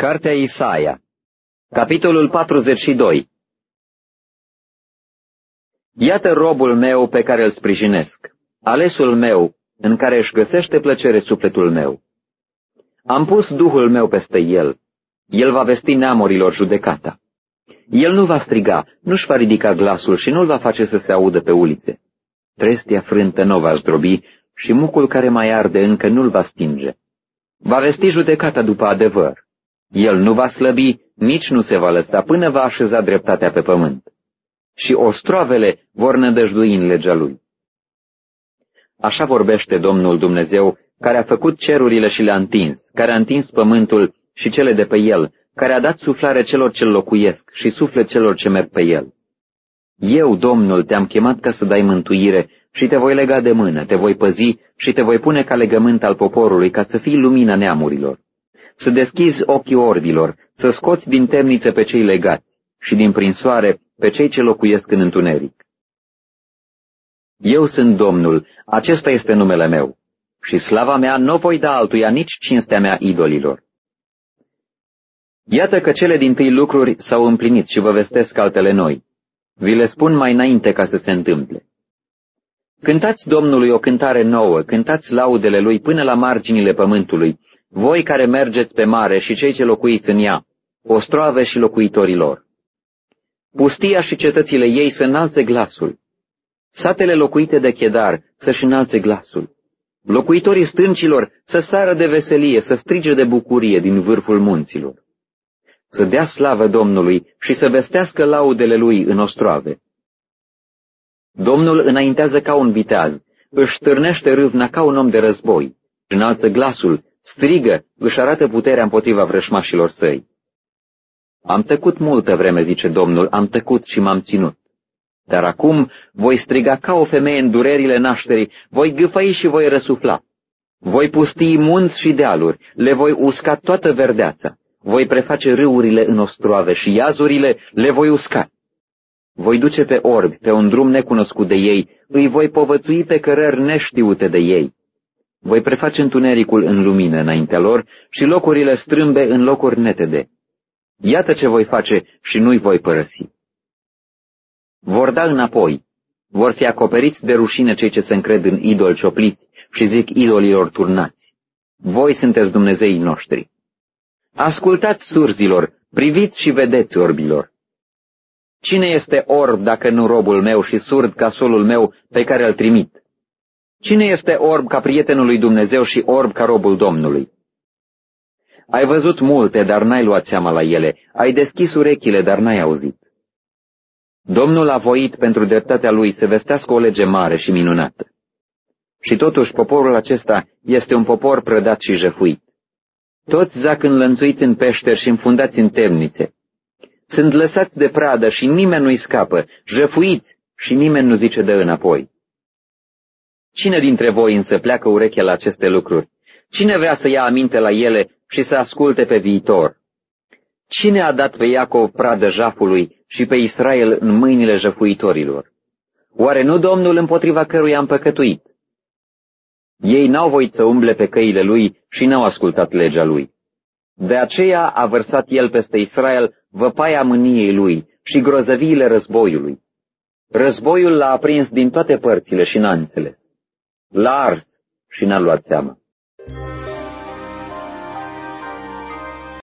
Cartea Isaia Capitolul 42 Iată robul meu pe care îl sprijinesc, alesul meu, în care își găsește plăcere sufletul meu. Am pus Duhul meu peste el. El va vesti neamurilor judecata. El nu va striga, nu-și va ridica glasul și nu-l va face să se audă pe ulițe. Trestia frântă nu va zdrobi și mucul care mai arde încă nu-l va stinge. Va vesti judecata după adevăr el nu va slăbi, nici nu se va lăsa până va așeza dreptatea pe pământ. Și ostroavele vor nădăjdui în legea lui. Așa vorbește Domnul Dumnezeu, care a făcut cerurile și le-a întins, care a întins pământul și cele de pe el, care a dat suflare celor ce locuiesc și suflet celor ce merg pe el. Eu, Domnul, te-am chemat ca să dai mântuire și te voi lega de mână, te voi păzi și te voi pune ca legământ al poporului, ca să fii lumina neamurilor să deschizi ochii orbilor, să scoți din temniță pe cei legați și din prinsoare pe cei ce locuiesc în întuneric. Eu sunt Domnul, acesta este numele meu, și slava mea nu voi da altuia nici cinstea mea idolilor. Iată că cele din tâi lucruri s-au împlinit și vă vestesc altele noi. Vi le spun mai înainte ca să se întâmple. Cântați Domnului o cântare nouă, cântați laudele Lui până la marginile pământului, voi care mergeți pe mare și cei ce locuiți în ea, ostroave și locuitorilor. Pustia și cetățile ei să înalțe glasul. Satele locuite de chedar să-și înalțe glasul. Locuitorii stâncilor să sară de veselie, să strige de bucurie din vârful munților. Să dea slavă Domnului și să vestească laudele lui în ostroave. Domnul înaintează ca un viteaz, își târnește râvna ca un om de război, înalță glasul, strigă, își arată puterea împotriva vrășmașilor săi. Am tăcut multă vreme, zice Domnul, am tăcut și m-am ținut. Dar acum voi striga ca o femeie în durerile nașterii, voi gâfăi și voi răsufla. Voi pustii munți și dealuri, le voi usca toată verdeața. Voi preface râurile în ostroave și iazurile le voi usca. Voi duce pe orbi, pe un drum necunoscut de ei, îi voi povățui pe cărări neștiute de ei. Voi preface întunericul în lumină înaintea lor și locurile strâmbe în locuri netede. Iată ce voi face și nu-i voi părăsi. Vor da înapoi, vor fi acoperiți de rușine cei ce se încred în idoli ciopliți și zic idolilor turnați. Voi sunteți Dumnezeii noștri. Ascultați surzilor, priviți și vedeți orbilor. Cine este orb dacă nu robul meu și surd ca solul meu pe care îl trimit? Cine este orb ca prietenul lui Dumnezeu și orb ca robul Domnului? Ai văzut multe, dar n-ai luat seama la ele. Ai deschis urechile, dar n-ai auzit. Domnul a voit pentru dreptatea lui să vestească o lege mare și minunată. Și totuși poporul acesta este un popor prădat și jefuit. Toți zac înlănțuiți în peșteri și înfundați în temnițe. Sunt lăsați de pradă și nimeni nu-i scapă, jefuiți și nimeni nu zice de înapoi. Cine dintre voi însă pleacă urechea la aceste lucruri? Cine vrea să ia aminte la ele și să asculte pe viitor? Cine a dat pe Iacov pradă jafului și pe Israel în mâinile jăfuitorilor? Oare nu Domnul împotriva căruia am păcătuit? Ei n-au voit să umble pe căile lui și n-au ascultat legea lui. De aceea a vărsat el peste Israel văpaia mâniei lui și grozăviile războiului. Războiul l-a aprins din toate părțile și n-a înțeles l-a ars și n-a luat seama.